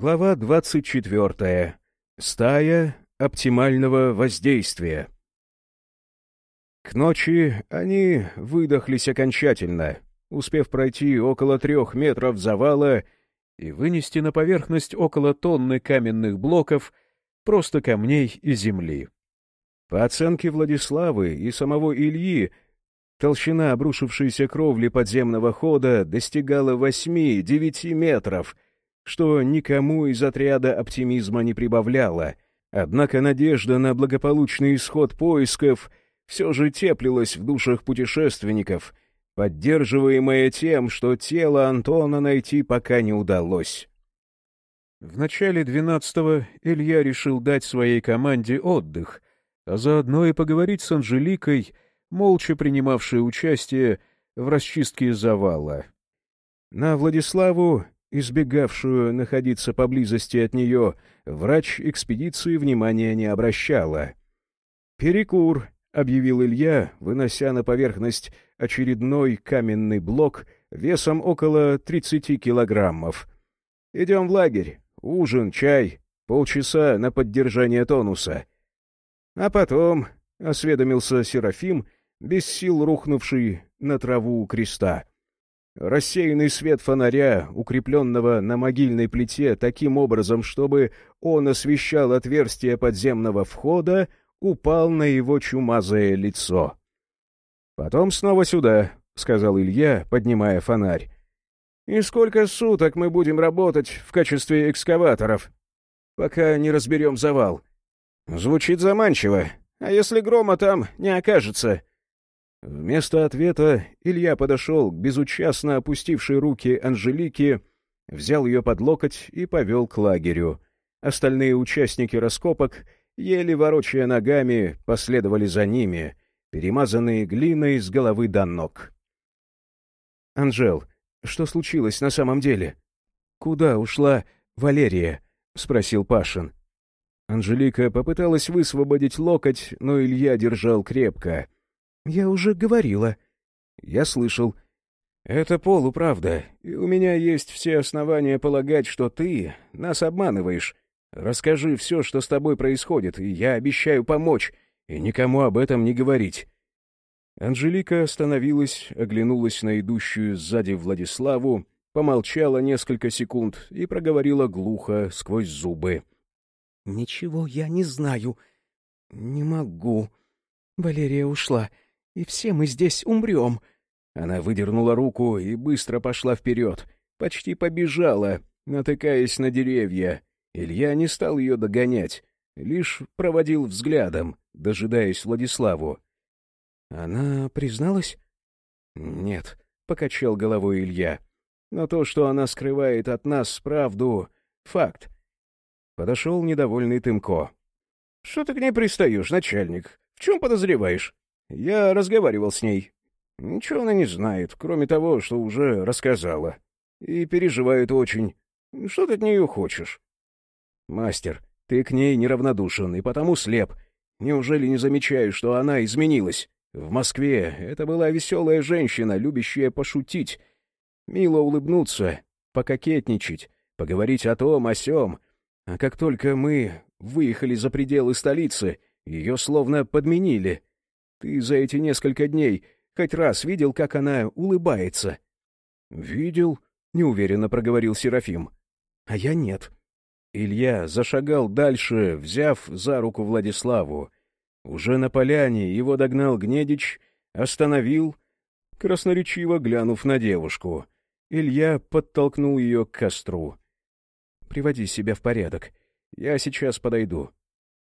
Глава 24. Стая оптимального воздействия. К ночи они выдохлись окончательно, успев пройти около трех метров завала и вынести на поверхность около тонны каменных блоков, просто камней и земли. По оценке Владиславы и самого Ильи, толщина обрушившейся кровли подземного хода достигала 8-9 метров — что никому из отряда оптимизма не прибавляло, однако надежда на благополучный исход поисков все же теплилась в душах путешественников, поддерживаемая тем, что тело Антона найти пока не удалось. В начале двенадцатого Илья решил дать своей команде отдых, а заодно и поговорить с Анжеликой, молча принимавшей участие в расчистке завала. На Владиславу избегавшую находиться поблизости от нее, врач экспедиции внимания не обращала. «Перекур», — объявил Илья, вынося на поверхность очередной каменный блок весом около 30 килограммов. «Идем в лагерь. Ужин, чай, полчаса на поддержание тонуса». А потом, — осведомился Серафим, без сил рухнувший на траву у креста, — Рассеянный свет фонаря, укрепленного на могильной плите таким образом, чтобы он освещал отверстие подземного входа, упал на его чумазое лицо. «Потом снова сюда», — сказал Илья, поднимая фонарь. «И сколько суток мы будем работать в качестве экскаваторов, пока не разберем завал?» «Звучит заманчиво. А если грома там не окажется?» Вместо ответа Илья подошел к безучастно опустившей руки Анжелике, взял ее под локоть и повел к лагерю. Остальные участники раскопок, еле ворочая ногами, последовали за ними, перемазанные глиной с головы до ног. «Анжел, что случилось на самом деле? Куда ушла Валерия?» — спросил Пашин. Анжелика попыталась высвободить локоть, но Илья держал крепко — «Я уже говорила». «Я слышал». «Это полуправда, и у меня есть все основания полагать, что ты нас обманываешь. Расскажи все, что с тобой происходит, и я обещаю помочь, и никому об этом не говорить». Анжелика остановилась, оглянулась на идущую сзади Владиславу, помолчала несколько секунд и проговорила глухо сквозь зубы. «Ничего я не знаю. Не могу. Валерия ушла и все мы здесь умрем». Она выдернула руку и быстро пошла вперед, почти побежала, натыкаясь на деревья. Илья не стал ее догонять, лишь проводил взглядом, дожидаясь Владиславу. «Она призналась?» «Нет», — покачал головой Илья. «Но то, что она скрывает от нас правду, — факт». Подошел недовольный Тымко. «Что ты к ней пристаешь, начальник? В чем подозреваешь?» Я разговаривал с ней. Ничего она не знает, кроме того, что уже рассказала. И переживает очень. Что ты от нее хочешь? Мастер, ты к ней неравнодушен и потому слеп. Неужели не замечаешь, что она изменилась? В Москве это была веселая женщина, любящая пошутить, мило улыбнуться, пококетничать, поговорить о том, о сём. А как только мы выехали за пределы столицы, ее словно подменили — ты за эти несколько дней хоть раз видел, как она улыбается? — Видел, — неуверенно проговорил Серафим. — А я нет. Илья зашагал дальше, взяв за руку Владиславу. Уже на поляне его догнал Гнедич, остановил, красноречиво глянув на девушку. Илья подтолкнул ее к костру. — Приводи себя в порядок. Я сейчас подойду.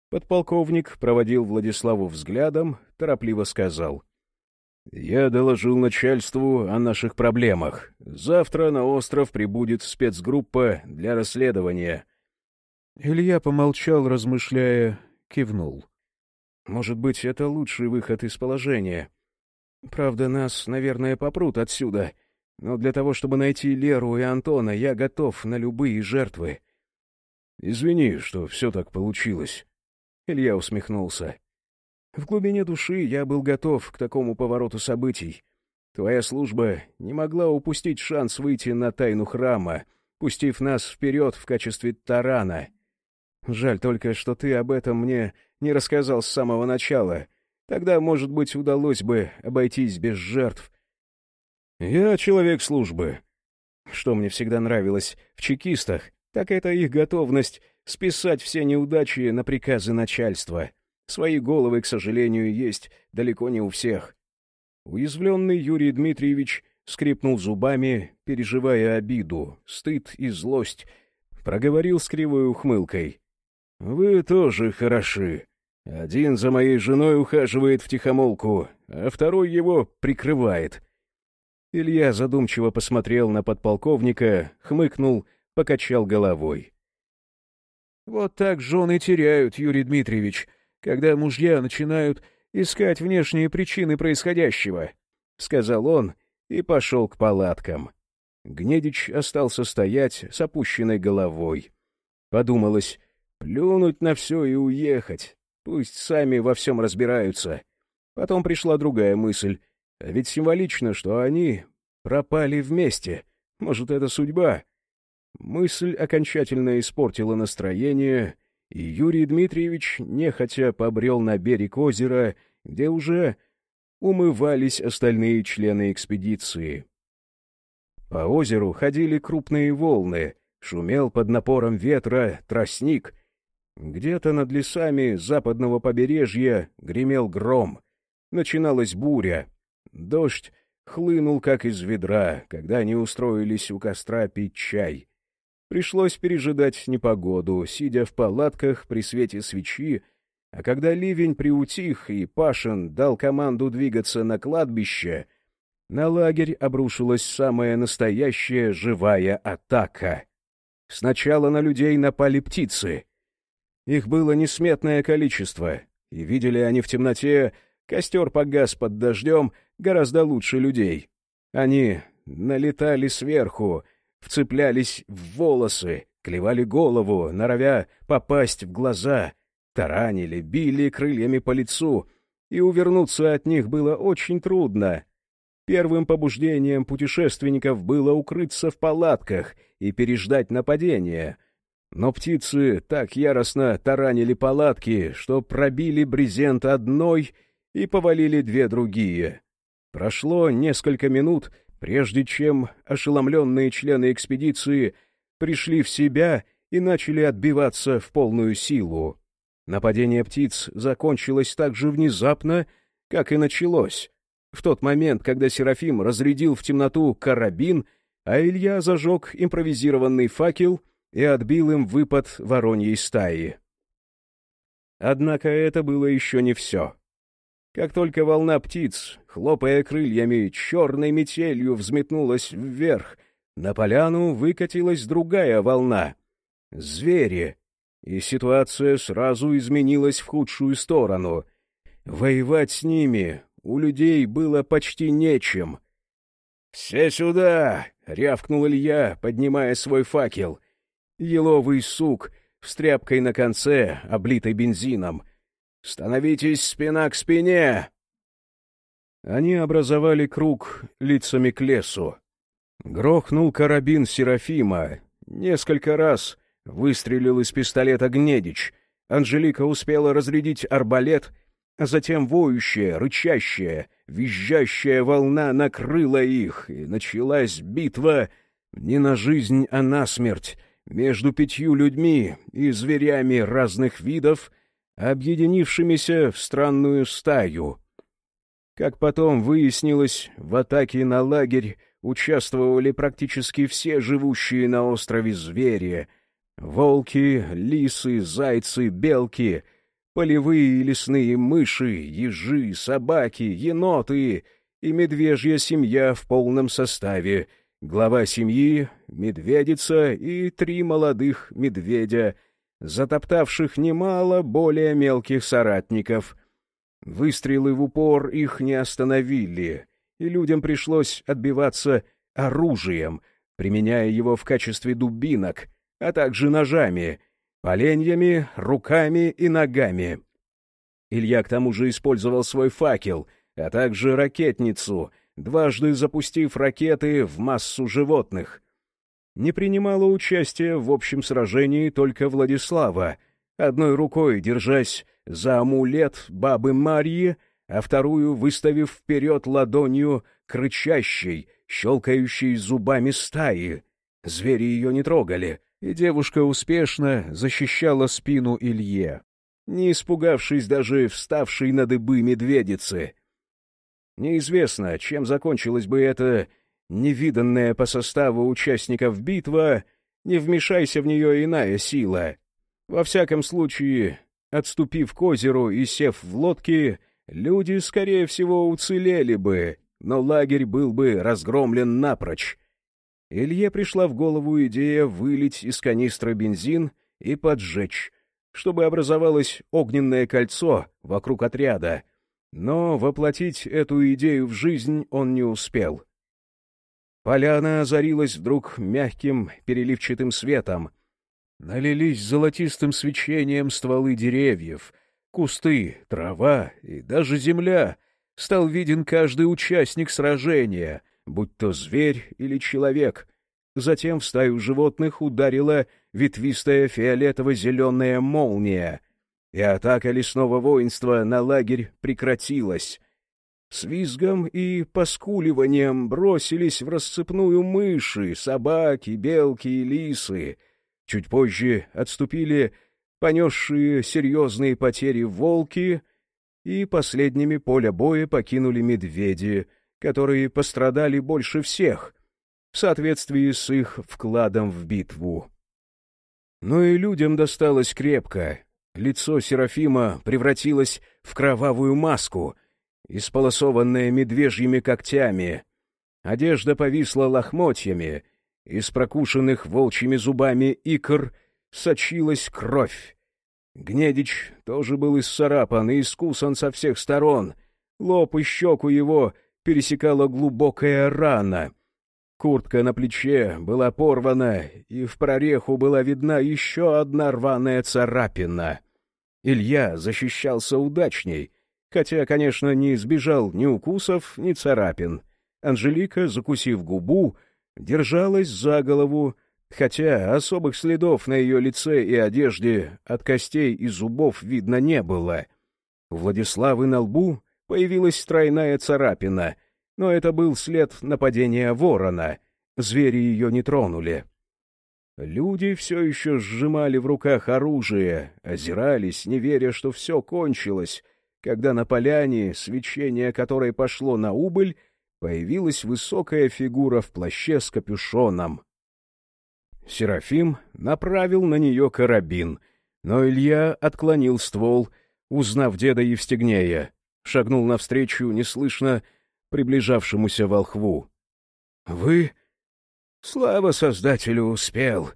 Подполковник проводил Владиславу взглядом, торопливо сказал. «Я доложил начальству о наших проблемах. Завтра на остров прибудет спецгруппа для расследования». Илья помолчал, размышляя, кивнул. «Может быть, это лучший выход из положения. Правда, нас, наверное, попрут отсюда, но для того, чтобы найти Леру и Антона, я готов на любые жертвы». «Извини, что все так получилось». Илья усмехнулся. В глубине души я был готов к такому повороту событий. Твоя служба не могла упустить шанс выйти на тайну храма, пустив нас вперед в качестве тарана. Жаль только, что ты об этом мне не рассказал с самого начала. Тогда, может быть, удалось бы обойтись без жертв. Я человек службы. Что мне всегда нравилось в чекистах, так это их готовность списать все неудачи на приказы начальства. Свои головы, к сожалению, есть далеко не у всех. Уязвленный Юрий Дмитриевич скрипнул зубами, переживая обиду, стыд и злость, проговорил с кривой ухмылкой. — Вы тоже хороши. Один за моей женой ухаживает втихомолку, а второй его прикрывает. Илья задумчиво посмотрел на подполковника, хмыкнул, покачал головой. — Вот так жены теряют, Юрий Дмитриевич, когда мужья начинают искать внешние причины происходящего, — сказал он и пошел к палаткам. Гнедич остался стоять с опущенной головой. Подумалось, плюнуть на все и уехать. Пусть сами во всем разбираются. Потом пришла другая мысль. А ведь символично, что они пропали вместе. Может, это судьба? Мысль окончательно испортила настроение, и Юрий Дмитриевич нехотя побрел на берег озера, где уже умывались остальные члены экспедиции. По озеру ходили крупные волны, шумел под напором ветра тростник. Где-то над лесами западного побережья гремел гром. Начиналась буря. Дождь хлынул, как из ведра, когда они устроились у костра пить чай. Пришлось пережидать непогоду, сидя в палатках при свете свечи, а когда ливень приутих и Пашин дал команду двигаться на кладбище, на лагерь обрушилась самая настоящая живая атака. Сначала на людей напали птицы. Их было несметное количество, и видели они в темноте, костер погас под дождем гораздо лучше людей. Они налетали сверху, вцеплялись в волосы, клевали голову, норовя попасть в глаза, таранили, били крыльями по лицу, и увернуться от них было очень трудно. Первым побуждением путешественников было укрыться в палатках и переждать нападение. Но птицы так яростно таранили палатки, что пробили брезент одной и повалили две другие. Прошло несколько минут, прежде чем ошеломленные члены экспедиции пришли в себя и начали отбиваться в полную силу. Нападение птиц закончилось так же внезапно, как и началось. В тот момент, когда Серафим разрядил в темноту карабин, а Илья зажег импровизированный факел и отбил им выпад вороньей стаи. Однако это было еще не все. Как только волна птиц, хлопая крыльями, черной метелью взметнулась вверх, на поляну выкатилась другая волна. Звери, и ситуация сразу изменилась в худшую сторону. Воевать с ними у людей было почти нечем. «Все сюда!» — рявкнул Илья, поднимая свой факел. Еловый сук с тряпкой на конце, облитой бензином. «Становитесь спина к спине!» Они образовали круг лицами к лесу. Грохнул карабин Серафима. Несколько раз Выстрелил из пистолета Гнедич. Анжелика успела разрядить арбалет, а затем воющая, рычащая, визжащая волна накрыла их, и началась битва не на жизнь, а на смерть между пятью людьми и зверями разных видов, объединившимися в странную стаю. Как потом выяснилось, в атаке на лагерь участвовали практически все живущие на острове звери — Волки, лисы, зайцы, белки, полевые и лесные мыши, ежи, собаки, еноты и медвежья семья в полном составе, глава семьи, медведица и три молодых медведя, затоптавших немало более мелких соратников. Выстрелы в упор их не остановили, и людям пришлось отбиваться оружием, применяя его в качестве дубинок — а также ножами, поленьями, руками и ногами. Илья к тому же использовал свой факел, а также ракетницу, дважды запустив ракеты в массу животных. не принимала участия в общем сражении только Владислава, одной рукой держась за амулет бабы Марьи, а вторую выставив вперед ладонью кричащей, щелкающей зубами стаи. Звери ее не трогали, и девушка успешно защищала спину Илье, не испугавшись даже вставшей на дыбы медведицы. Неизвестно, чем закончилась бы эта невиданная по составу участников битва, не вмешайся в нее иная сила. Во всяком случае, отступив к озеру и сев в лодки, люди, скорее всего, уцелели бы, но лагерь был бы разгромлен напрочь. Илье пришла в голову идея вылить из канистры бензин и поджечь, чтобы образовалось огненное кольцо вокруг отряда. Но воплотить эту идею в жизнь он не успел. Поляна озарилась вдруг мягким переливчатым светом. Налились золотистым свечением стволы деревьев, кусты, трава и даже земля. Стал виден каждый участник сражения, будь то зверь или человек. Затем в стаю животных ударила ветвистая фиолетово-зеленая молния, и атака лесного воинства на лагерь прекратилась. С визгом и поскуливанием бросились в расцепную мыши, собаки, белки и лисы. Чуть позже отступили понесшие серьезные потери волки, и последними поля боя покинули медведи, которые пострадали больше всех, в соответствии с их вкладом в битву. Но и людям досталось крепко. Лицо Серафима превратилось в кровавую маску — исполосованная медвежьими когтями. Одежда повисла лохмотьями, из прокушенных волчьими зубами икр сочилась кровь. Гнедич тоже был исцарапан и искусан со всех сторон. Лоб и щеку его пересекала глубокая рана. Куртка на плече была порвана, и в прореху была видна еще одна рваная царапина. Илья защищался удачней — хотя, конечно, не избежал ни укусов, ни царапин. Анжелика, закусив губу, держалась за голову, хотя особых следов на ее лице и одежде от костей и зубов видно не было. У Владиславы на лбу появилась тройная царапина, но это был след нападения ворона. Звери ее не тронули. Люди все еще сжимали в руках оружие, озирались, не веря, что все кончилось — когда на поляне, свечение которой пошло на убыль, появилась высокая фигура в плаще с капюшоном. Серафим направил на нее карабин, но Илья отклонил ствол, узнав деда Евстигнея, шагнул навстречу неслышно приближавшемуся волхву. — Вы? Слава Создателю успел!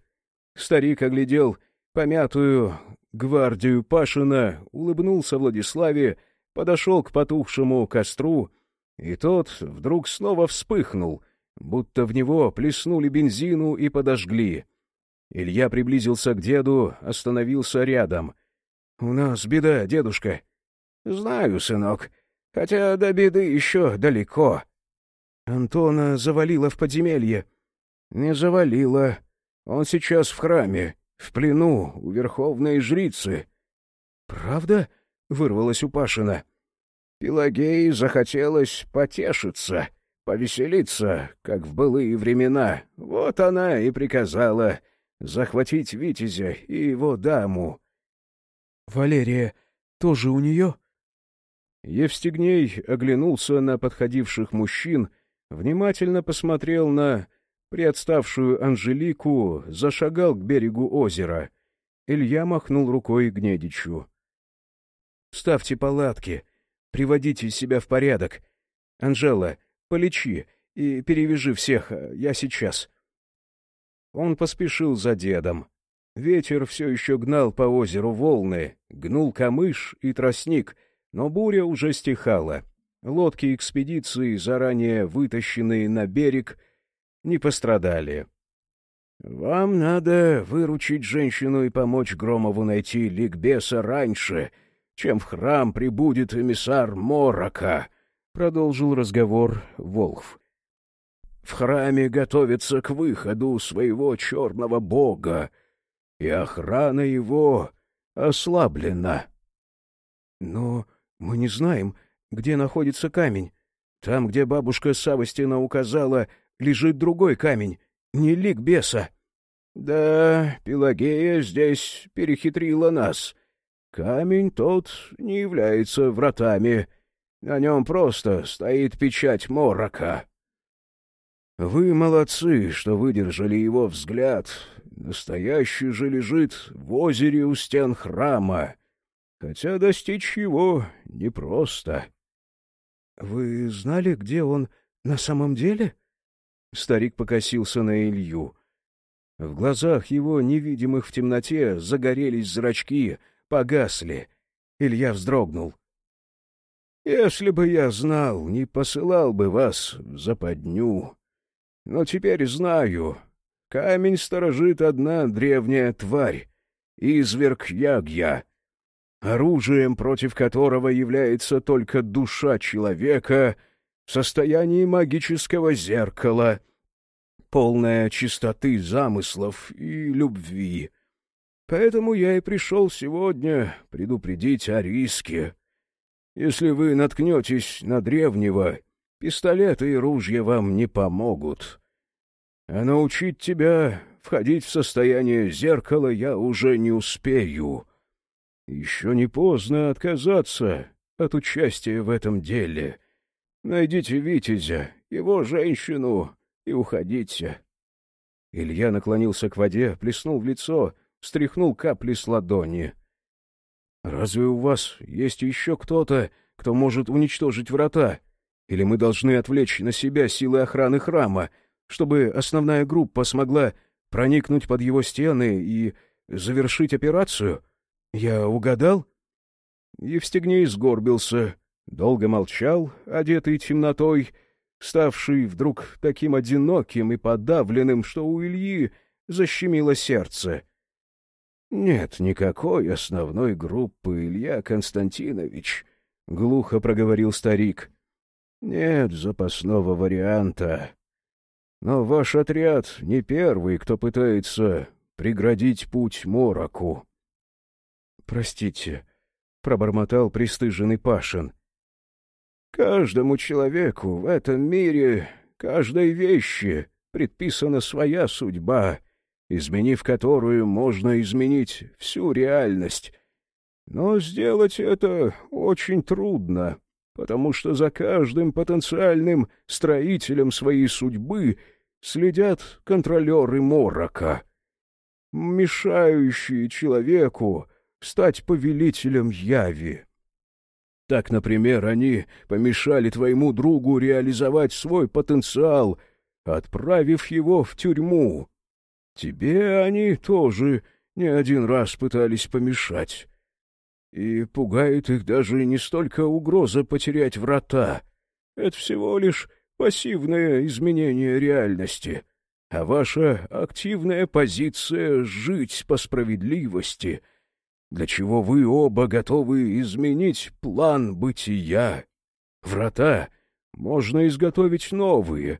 Старик оглядел помятую гвардию Пашина, улыбнулся Владиславе, подошел к потухшему костру, и тот вдруг снова вспыхнул, будто в него плеснули бензину и подожгли. Илья приблизился к деду, остановился рядом. — У нас беда, дедушка. — Знаю, сынок, хотя до беды еще далеко. Антона завалило в подземелье. — Не завалило. Он сейчас в храме в плену у верховной жрицы. — Правда? — вырвалась у Пашина. Пелагеи захотелось потешиться, повеселиться, как в былые времена. Вот она и приказала захватить Витязя и его даму. — Валерия тоже у нее? Евстигней оглянулся на подходивших мужчин, внимательно посмотрел на приотставшую Анжелику, зашагал к берегу озера. Илья махнул рукой Гнедичу. — Ставьте палатки, приводите себя в порядок. Анжела, полечи и перевяжи всех, а я сейчас. Он поспешил за дедом. Ветер все еще гнал по озеру волны, гнул камыш и тростник, но буря уже стихала. Лодки экспедиции, заранее вытащенные на берег, — не пострадали. «Вам надо выручить женщину и помочь Громову найти ликбеса раньше, чем в храм прибудет эмиссар Морока», — продолжил разговор Волхв. в храме готовятся к выходу своего черного бога, и охрана его ослаблена. Но мы не знаем, где находится камень. Там, где бабушка Савостина указала, лежит другой камень, не лик беса. Да, Пелагея здесь перехитрила нас. Камень тот не является вратами. На нем просто стоит печать морока. Вы молодцы, что выдержали его взгляд. Настоящий же лежит в озере у стен храма, хотя достичь его непросто. — Вы знали, где он на самом деле? Старик покосился на Илью. В глазах его, невидимых в темноте, загорелись зрачки, погасли. Илья вздрогнул. — Если бы я знал, не посылал бы вас в западню. Но теперь знаю. Камень сторожит одна древняя тварь — изверг Ягья, оружием против которого является только душа человека в состоянии магического зеркала, полная чистоты замыслов и любви. Поэтому я и пришел сегодня предупредить о риске. Если вы наткнетесь на древнего Пистолеты и ружья вам не помогут. А научить тебя входить в состояние зеркала я уже не успею. Еще не поздно отказаться от участия в этом деле. Найдите Витязя, его женщину, и уходите. Илья наклонился к воде, плеснул в лицо, стряхнул капли с ладони. — Разве у вас есть еще кто-то, кто может уничтожить врата? Или мы должны отвлечь на себя силы охраны храма, чтобы основная группа смогла проникнуть под его стены и завершить операцию? Я угадал?» Евстигней сгорбился, долго молчал, одетый темнотой, ставший вдруг таким одиноким и подавленным, что у Ильи защемило сердце. «Нет никакой основной группы, Илья Константинович», — глухо проговорил старик. Нет запасного варианта. Но ваш отряд не первый, кто пытается преградить путь Мороку. — Простите, — пробормотал пристыженный Пашин. — Каждому человеку в этом мире, каждой вещи предписана своя судьба, изменив которую можно изменить всю реальность. Но сделать это очень трудно потому что за каждым потенциальным строителем своей судьбы следят контролеры Морока, мешающие человеку стать повелителем Яви. Так, например, они помешали твоему другу реализовать свой потенциал, отправив его в тюрьму. Тебе они тоже не один раз пытались помешать. И пугает их даже не столько угроза потерять врата. Это всего лишь пассивное изменение реальности. А ваша активная позиция — жить по справедливости, для чего вы оба готовы изменить план бытия. Врата можно изготовить новые,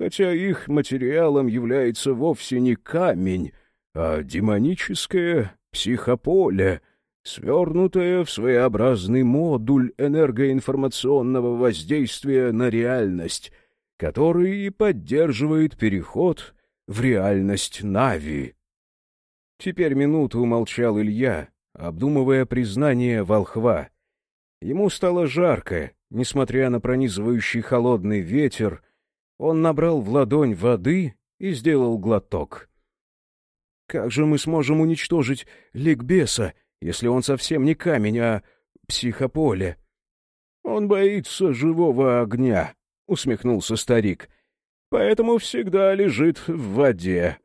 хотя их материалом является вовсе не камень, а демоническое психополе — свернутая в своеобразный модуль энергоинформационного воздействия на реальность, который и поддерживает переход в реальность Нави. Теперь минуту умолчал Илья, обдумывая признание волхва. Ему стало жарко, несмотря на пронизывающий холодный ветер, он набрал в ладонь воды и сделал глоток. «Как же мы сможем уничтожить ликбеса если он совсем не камень, а психополе. — Он боится живого огня, — усмехнулся старик, — поэтому всегда лежит в воде.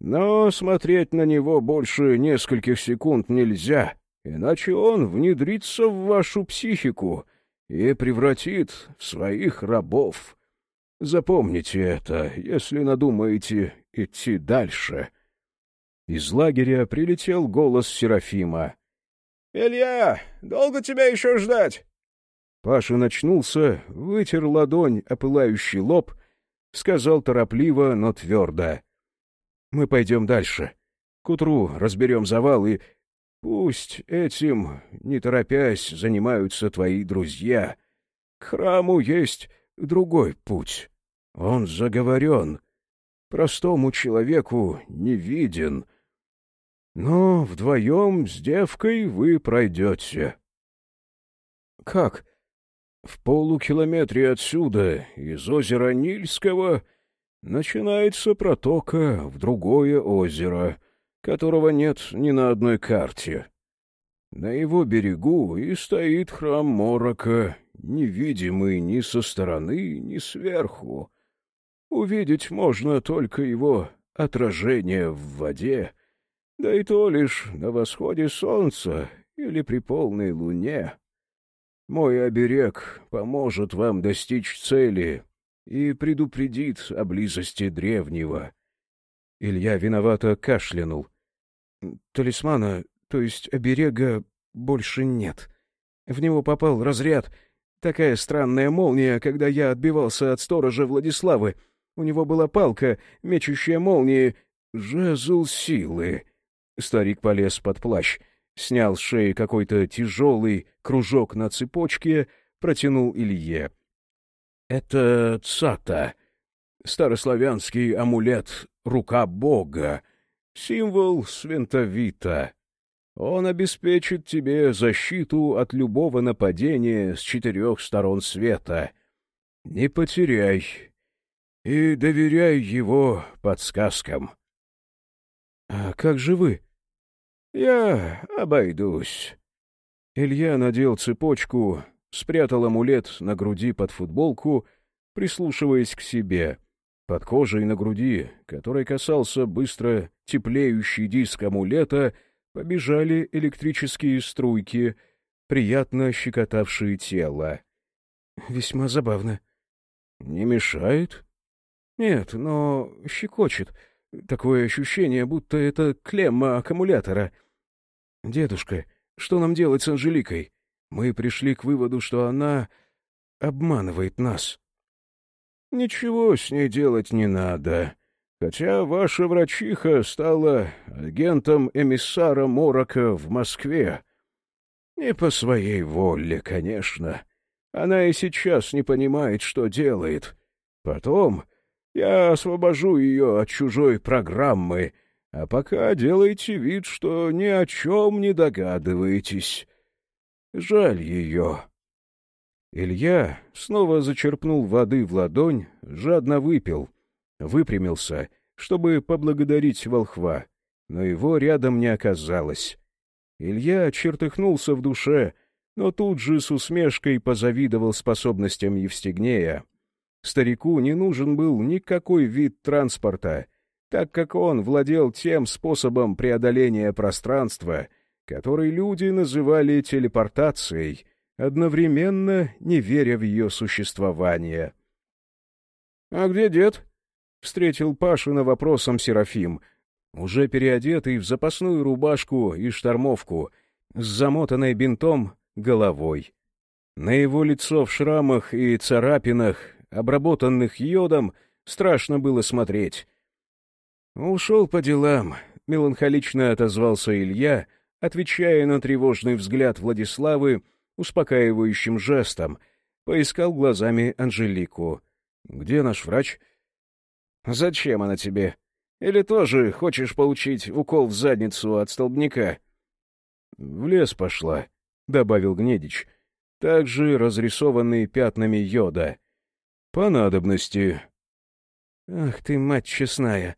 Но смотреть на него больше нескольких секунд нельзя, иначе он внедрится в вашу психику и превратит в своих рабов. Запомните это, если надумаете идти дальше. — из лагеря прилетел голос Серафима. — Илья, долго тебя еще ждать? Паша начнулся, вытер ладонь о пылающий лоб, — сказал торопливо, но твердо. «Мы пойдем дальше. К утру разберем завал, и пусть этим, не торопясь, занимаются твои друзья. К храму есть другой путь. Он заговорен, простому человеку не виден. Но вдвоем с девкой вы пройдете. — Как? В полукилометре отсюда, из озера Нильского, начинается протока в другое озеро, которого нет ни на одной карте. На его берегу и стоит храм Морока, невидимый ни со стороны, ни сверху. Увидеть можно только его отражение в воде, да и то лишь на восходе солнца или при полной луне. Мой оберег поможет вам достичь цели и предупредит о близости древнего. Илья виновато кашлянул. Талисмана, то есть оберега, больше нет. В него попал разряд. Такая странная молния, когда я отбивался от сторожа Владиславы — у него была палка, мечущая молнии, жезл силы. Старик полез под плащ, снял с шеи какой-то тяжелый кружок на цепочке, протянул Илье. — Это цата, старославянский амулет «Рука Бога», символ свинтовита. Он обеспечит тебе защиту от любого нападения с четырех сторон света. Не потеряй и доверяй его подсказкам. — А как же вы? — Я обойдусь. Илья надел цепочку, спрятал амулет на груди под футболку, прислушиваясь к себе. Под кожей на груди, которой касался быстро теплеющий диск амулета, побежали электрические струйки, приятно щекотавшие тело. — Весьма забавно. — Не мешает? Нет, но щекочет. Такое ощущение, будто это клемма аккумулятора. Дедушка, что нам делать с Анжеликой? Мы пришли к выводу, что она обманывает нас. Ничего с ней делать не надо. Хотя ваша врачиха стала агентом эмиссара Морока в Москве. Не по своей воле, конечно. Она и сейчас не понимает, что делает. Потом я освобожу ее от чужой программы, а пока делайте вид, что ни о чем не догадываетесь. Жаль ее». Илья снова зачерпнул воды в ладонь, жадно выпил, выпрямился, чтобы поблагодарить волхва, но его рядом не оказалось. Илья чертыхнулся в душе, но тут же с усмешкой позавидовал способностям Евстигнея. Старику не нужен был никакой вид транспорта, так как он владел тем способом преодоления пространства, который люди называли телепортацией, одновременно не веря в ее существование. — А где дед? — встретил Пашина вопросом Серафим, уже переодетый в запасную рубашку и штормовку, с замотанной бинтом головой. На его лицо в шрамах и царапинах обработанных йодом, страшно было смотреть. «Ушел по делам», — меланхолично отозвался Илья, отвечая на тревожный взгляд Владиславы успокаивающим жестом, поискал глазами Анжелику. «Где наш врач?» «Зачем она тебе? Или тоже хочешь получить укол в задницу от столбняка?» «В лес пошла», — добавил Гнедич, также разрисованный пятнами йода. По надобности. Ах ты, мать честная!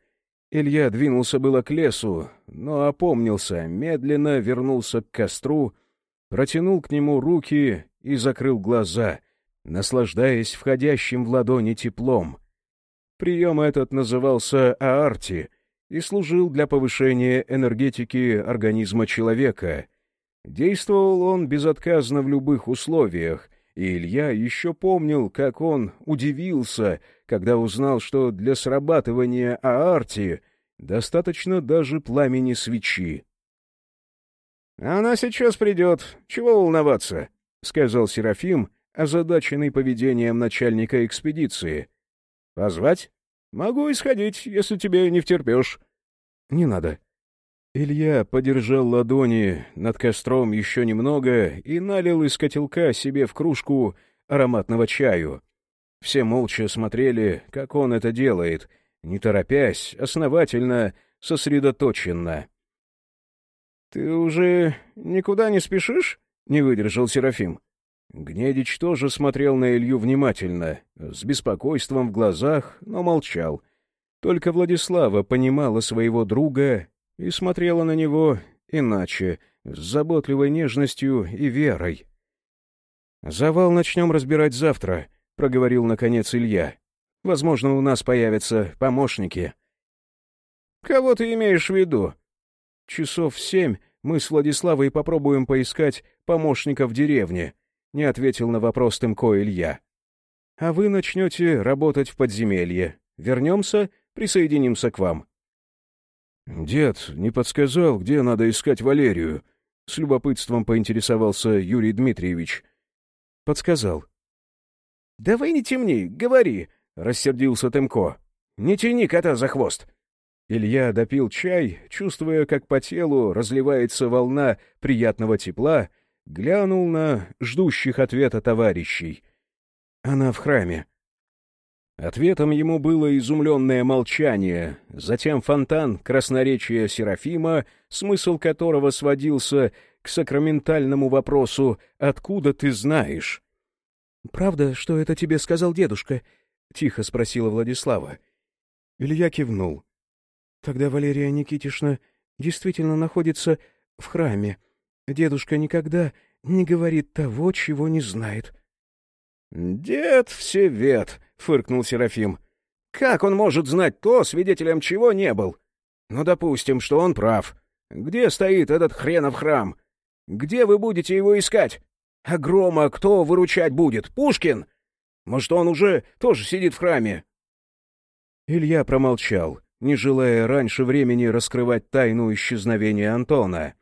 Илья двинулся было к лесу, но опомнился, медленно вернулся к костру, протянул к нему руки и закрыл глаза, наслаждаясь входящим в ладони теплом. Прием этот назывался аарти и служил для повышения энергетики организма человека. Действовал он безотказно в любых условиях, и Илья еще помнил, как он удивился, когда узнал, что для срабатывания аарти достаточно даже пламени свечи. «Она сейчас придет. Чего волноваться?» — сказал Серафим, озадаченный поведением начальника экспедиции. «Позвать? Могу исходить, если тебе не втерпешь». «Не надо». Илья подержал ладони над костром еще немного и налил из котелка себе в кружку ароматного чаю. Все молча смотрели, как он это делает, не торопясь, основательно, сосредоточенно. «Ты уже никуда не спешишь?» — не выдержал Серафим. Гнедич тоже смотрел на Илью внимательно, с беспокойством в глазах, но молчал. Только Владислава понимала своего друга и смотрела на него иначе, с заботливой нежностью и верой. «Завал начнем разбирать завтра», — проговорил наконец Илья. «Возможно, у нас появятся помощники». «Кого ты имеешь в виду?» «Часов в семь мы с Владиславой попробуем поискать помощника в деревне», — не ответил на вопрос Тымко Илья. «А вы начнете работать в подземелье. Вернемся, присоединимся к вам». «Дед не подсказал, где надо искать Валерию?» — с любопытством поинтересовался Юрий Дмитриевич. «Подсказал». «Давай не темни, говори», — рассердился Тымко. «Не тяни кота за хвост». Илья допил чай, чувствуя, как по телу разливается волна приятного тепла, глянул на ждущих ответа товарищей. «Она в храме». Ответом ему было изумленное молчание, затем фонтан красноречия Серафима, смысл которого сводился к сакраментальному вопросу «Откуда ты знаешь?» «Правда, что это тебе сказал дедушка?» — тихо спросила Владислава. Илья кивнул. «Тогда Валерия Никитишна действительно находится в храме. Дедушка никогда не говорит того, чего не знает». «Дед всевед!» — фыркнул Серафим. «Как он может знать то, свидетелем чего не был? Ну, допустим, что он прав. Где стоит этот хренов храм? Где вы будете его искать? А Грома кто выручать будет? Пушкин? Может, он уже тоже сидит в храме?» Илья промолчал, не желая раньше времени раскрывать тайну исчезновения Антона.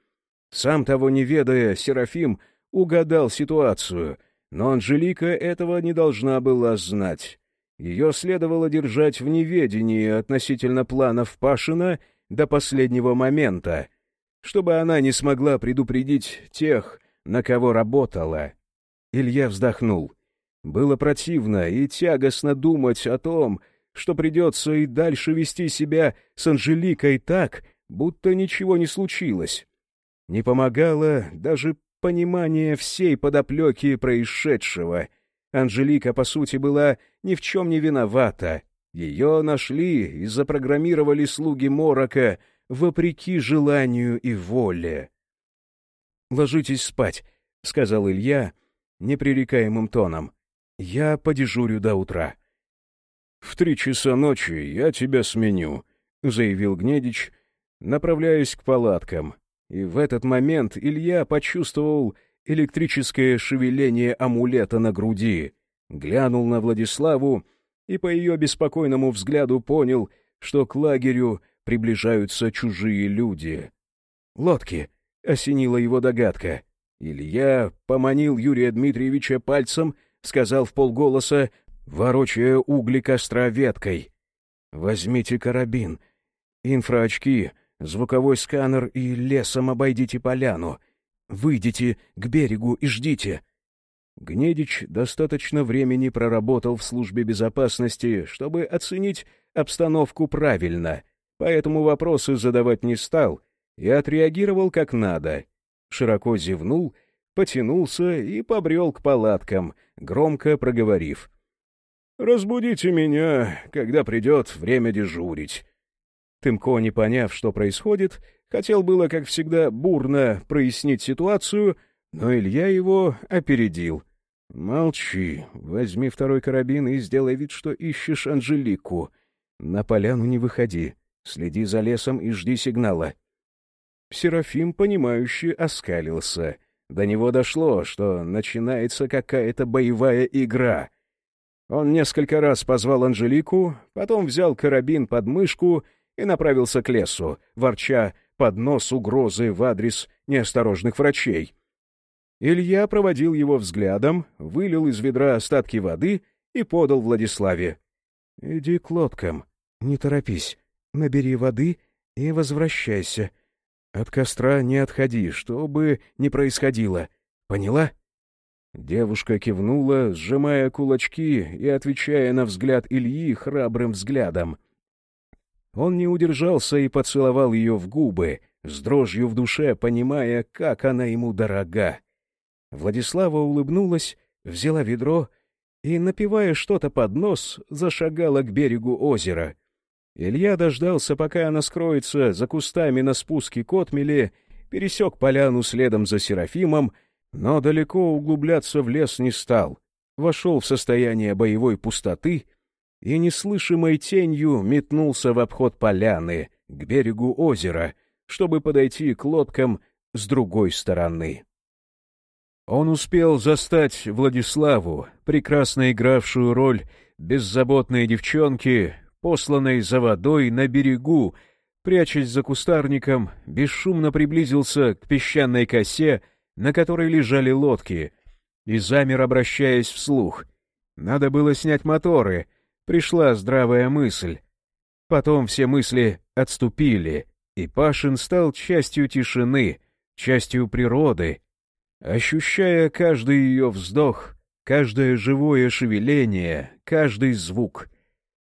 Сам того не ведая, Серафим угадал ситуацию, но Анжелика этого не должна была знать. Ее следовало держать в неведении относительно планов Пашина до последнего момента, чтобы она не смогла предупредить тех, на кого работала. Илья вздохнул. Было противно и тягостно думать о том, что придется и дальше вести себя с Анжеликой так, будто ничего не случилось. Не помогало даже понимание всей подоплеки происшедшего. Анжелика, по сути, была ни в чем не виновата. Ее нашли и запрограммировали слуги Морока вопреки желанию и воле. «Ложитесь спать», — сказал Илья непререкаемым тоном. «Я подежурю до утра». «В три часа ночи я тебя сменю», — заявил Гнедич, направляясь к палаткам. И в этот момент Илья почувствовал электрическое шевеление амулета на груди, глянул на Владиславу и по ее беспокойному взгляду понял, что к лагерю приближаются чужие люди. «Лодки!» — осенила его догадка. Илья поманил Юрия Дмитриевича пальцем, сказал в полголоса, ворочая угли костра веткой. «Возьмите карабин, инфраочки, звуковой сканер и лесом обойдите поляну. Выйдите к берегу и ждите». Гнедич достаточно времени проработал в службе безопасности, чтобы оценить обстановку правильно, поэтому вопросы задавать не стал — и отреагировал как надо. Широко зевнул, потянулся и побрел к палаткам, громко проговорив. «Разбудите меня, когда придет время дежурить». Тымко, не поняв, что происходит, хотел было, как всегда, бурно прояснить ситуацию, но Илья его опередил. «Молчи, возьми второй карабин и сделай вид, что ищешь Анжелику. На поляну не выходи, следи за лесом и жди сигнала. Серафим, понимающе оскалился. До него дошло, что начинается какая-то боевая игра. Он несколько раз позвал Анжелику, потом взял карабин под мышку и направился к лесу, ворча под нос угрозы в адрес неосторожных врачей. Илья проводил его взглядом, вылил из ведра остатки воды и подал Владиславе. иди к лодкам, не торопись, набери воды и возвращайся. От костра не отходи, что бы ни происходило. Поняла?» Девушка кивнула, сжимая кулачки и отвечая на взгляд Ильи храбрым взглядом. Он не удержался и поцеловал ее в губы, с дрожью в душе, понимая, как она ему дорога. Владислава улыбнулась, взяла ведро и, напивая что-то под нос, зашагала к берегу озера. Илья дождался, пока она скроется за кустами на спуске к отмеле, пересек поляну следом за Серафимом, но далеко углубляться в лес не стал, вошел в состояние боевой пустоты и неслышимой тенью метнулся в обход поляны, к берегу озера, чтобы подойти к лодкам с другой стороны. Он успел застать Владиславу, прекрасно игравшую роль беззаботной девчонки, посланной за водой на берегу, прячась за кустарником, бесшумно приблизился к песчаной косе, на которой лежали лодки, и замер, обращаясь вслух. Надо было снять моторы, пришла здравая мысль. Потом все мысли отступили, и Пашин стал частью тишины, частью природы, ощущая каждый ее вздох, каждое живое шевеление, каждый звук.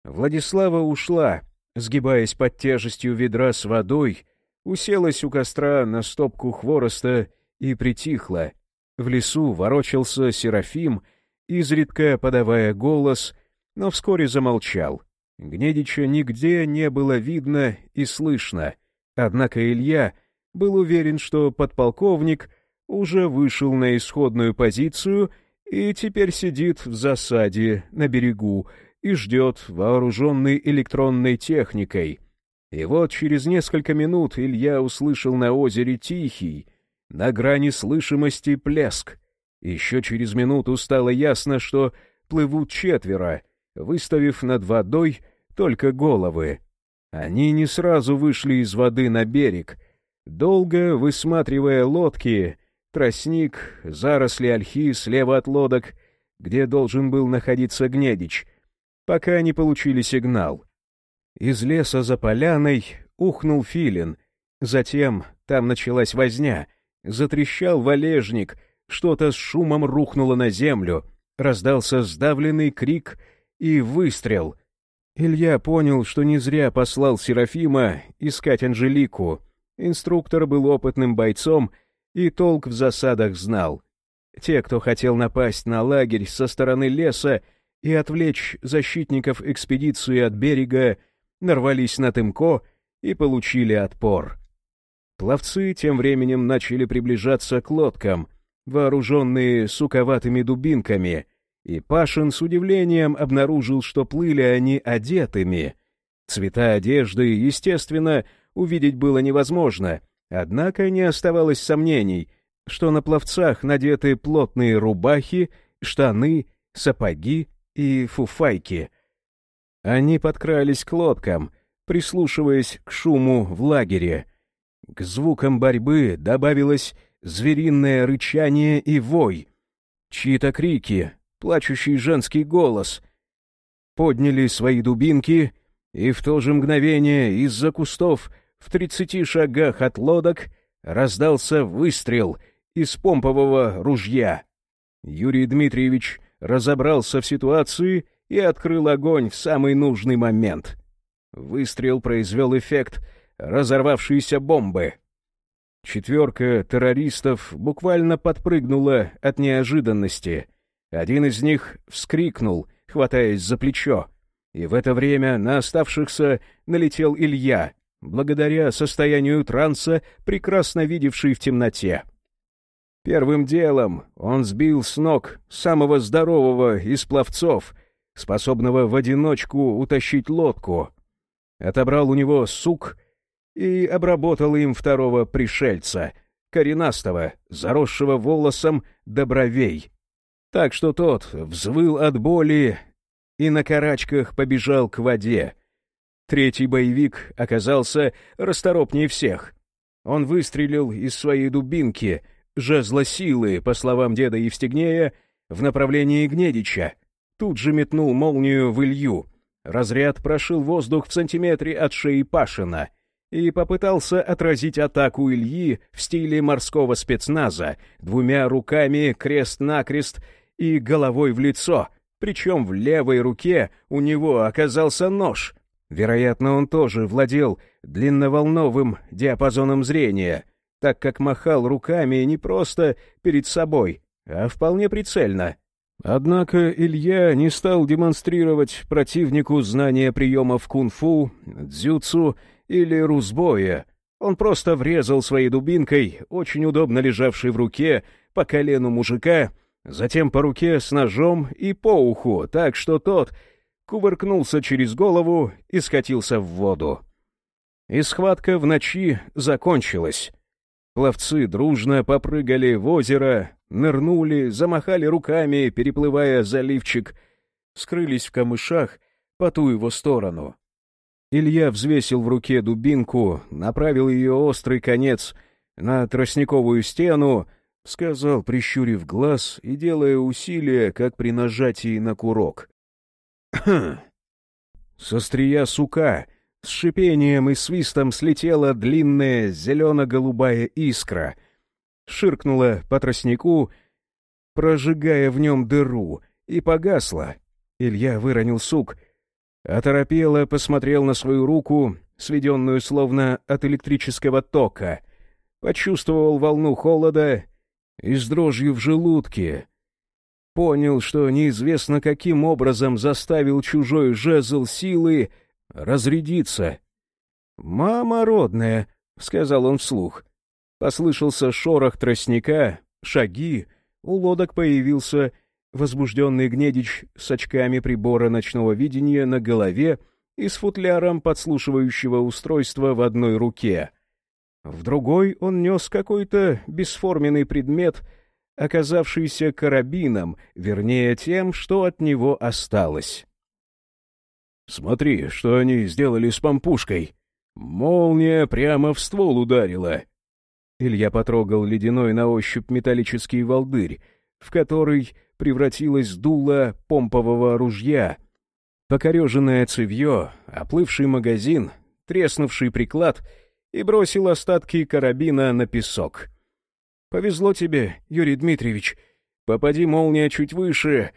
Владислава ушла, сгибаясь под тяжестью ведра с водой, уселась у костра на стопку хвороста и притихла. В лесу ворочался Серафим, изредка подавая голос, но вскоре замолчал. Гнедича нигде не было видно и слышно, однако Илья был уверен, что подполковник уже вышел на исходную позицию и теперь сидит в засаде на берегу и ждет вооруженной электронной техникой. И вот через несколько минут Илья услышал на озере тихий, на грани слышимости плеск. Еще через минуту стало ясно, что плывут четверо, выставив над водой только головы. Они не сразу вышли из воды на берег, долго высматривая лодки, тростник, заросли ольхи слева от лодок, где должен был находиться Гнедич, пока не получили сигнал. Из леса за поляной ухнул филин, затем там началась возня — Затрещал валежник, что-то с шумом рухнуло на землю, раздался сдавленный крик и выстрел. Илья понял, что не зря послал Серафима искать Анжелику. Инструктор был опытным бойцом и толк в засадах знал. Те, кто хотел напасть на лагерь со стороны леса и отвлечь защитников экспедиции от берега, нарвались на Тымко и получили отпор. Пловцы тем временем начали приближаться к лодкам, вооруженные суковатыми дубинками, и Пашин с удивлением обнаружил, что плыли они одетыми. Цвета одежды, естественно, увидеть было невозможно, однако не оставалось сомнений, что на пловцах надеты плотные рубахи, штаны, сапоги и фуфайки. Они подкрались к лодкам, прислушиваясь к шуму в лагере — к звукам борьбы добавилось звериное рычание и вой. Чьи-то крики, плачущий женский голос. Подняли свои дубинки, и в то же мгновение из-за кустов в тридцати шагах от лодок раздался выстрел из помпового ружья. Юрий Дмитриевич разобрался в ситуации и открыл огонь в самый нужный момент. Выстрел произвел эффект — разорвавшиеся бомбы. Четверка террористов буквально подпрыгнула от неожиданности. Один из них вскрикнул, хватаясь за плечо. И в это время на оставшихся налетел Илья, благодаря состоянию транса, прекрасно видевший в темноте. Первым делом он сбил с ног самого здорового из пловцов, способного в одиночку утащить лодку. Отобрал у него сук и обработал им второго пришельца, коренастого, заросшего волосом до бровей. Так что тот взвыл от боли и на карачках побежал к воде. Третий боевик оказался расторопнее всех. Он выстрелил из своей дубинки, жезла силы, по словам деда Евстигнея, в направлении Гнедича. Тут же метнул молнию в Илью. разряд прошил воздух в сантиметре от шеи Пашина и попытался отразить атаку Ильи в стиле морского спецназа двумя руками крест-накрест и головой в лицо, причем в левой руке у него оказался нож. Вероятно, он тоже владел длинноволновым диапазоном зрения, так как махал руками не просто перед собой, а вполне прицельно. Однако Илья не стал демонстрировать противнику знания приемов кунг-фу, дзюцу или русбоя. Он просто врезал своей дубинкой, очень удобно лежавшей в руке, по колену мужика, затем по руке с ножом и по уху, так что тот кувыркнулся через голову и скатился в воду. И схватка в ночи закончилась. Пловцы дружно попрыгали в озеро, нырнули, замахали руками, переплывая заливчик, скрылись в камышах по ту его сторону. Илья взвесил в руке дубинку, направил ее острый конец на тростниковую стену, сказал, прищурив глаз и делая усилия, как при нажатии на курок. Со стрия сука с шипением и свистом слетела длинная зелено-голубая искра, ширкнула по тростнику, прожигая в нем дыру, и погасла. Илья выронил сук, оторопело посмотрел на свою руку, сведенную словно от электрического тока, почувствовал волну холода и с дрожью в желудке понял, что неизвестно каким образом заставил чужой жезл силы разрядиться. «Мама родная», — сказал он вслух. Послышался шорох тростника, шаги, у лодок появился возбужденный Гнедич с очками прибора ночного видения на голове и с футляром подслушивающего устройства в одной руке. В другой он нес какой-то бесформенный предмет, оказавшийся карабином, вернее тем, что от него осталось. «Смотри, что они сделали с помпушкой! Молния прямо в ствол ударила!» Илья потрогал ледяной на ощупь металлический волдырь, в который превратилось дуло помпового ружья. Покореженное цевье, оплывший магазин, треснувший приклад и бросил остатки карабина на песок. «Повезло тебе, Юрий Дмитриевич. Попади молния чуть выше».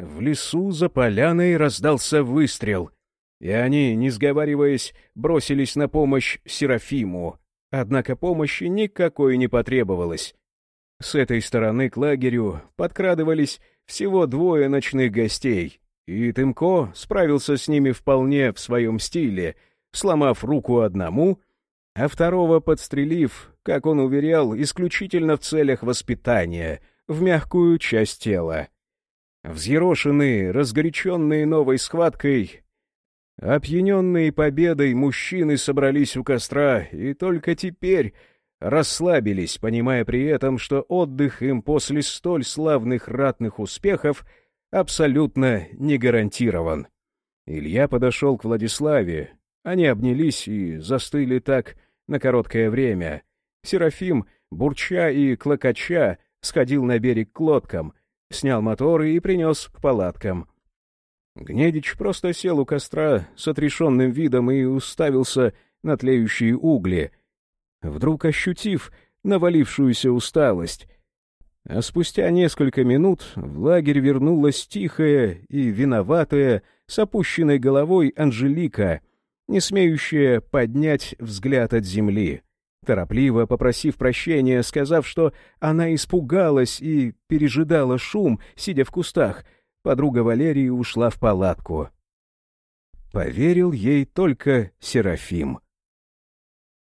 В лесу за поляной раздался выстрел, и они, не сговариваясь, бросились на помощь Серафиму. Однако помощи никакой не потребовалось. С этой стороны к лагерю подкрадывались всего двое ночных гостей, и Тымко справился с ними вполне в своем стиле, сломав руку одному — а второго подстрелив, как он уверял, исключительно в целях воспитания, в мягкую часть тела. Взъерошенные, разгоряченные новой схваткой, опьяненные победой мужчины собрались у костра и только теперь расслабились, понимая при этом, что отдых им после столь славных ратных успехов абсолютно не гарантирован. Илья подошел к Владиславе, они обнялись и застыли так на короткое время. Серафим, бурча и клокоча, сходил на берег к лодкам, снял моторы и принес к палаткам. Гнедич просто сел у костра с отрешенным видом и уставился на тлеющие угли, вдруг ощутив навалившуюся усталость. А спустя несколько минут в лагерь вернулась тихая и виноватая, с опущенной головой Анжелика — не смеющая поднять взгляд от земли, торопливо попросив прощения, сказав, что она испугалась и пережидала шум, сидя в кустах, подруга Валерии ушла в палатку. Поверил ей только Серафим.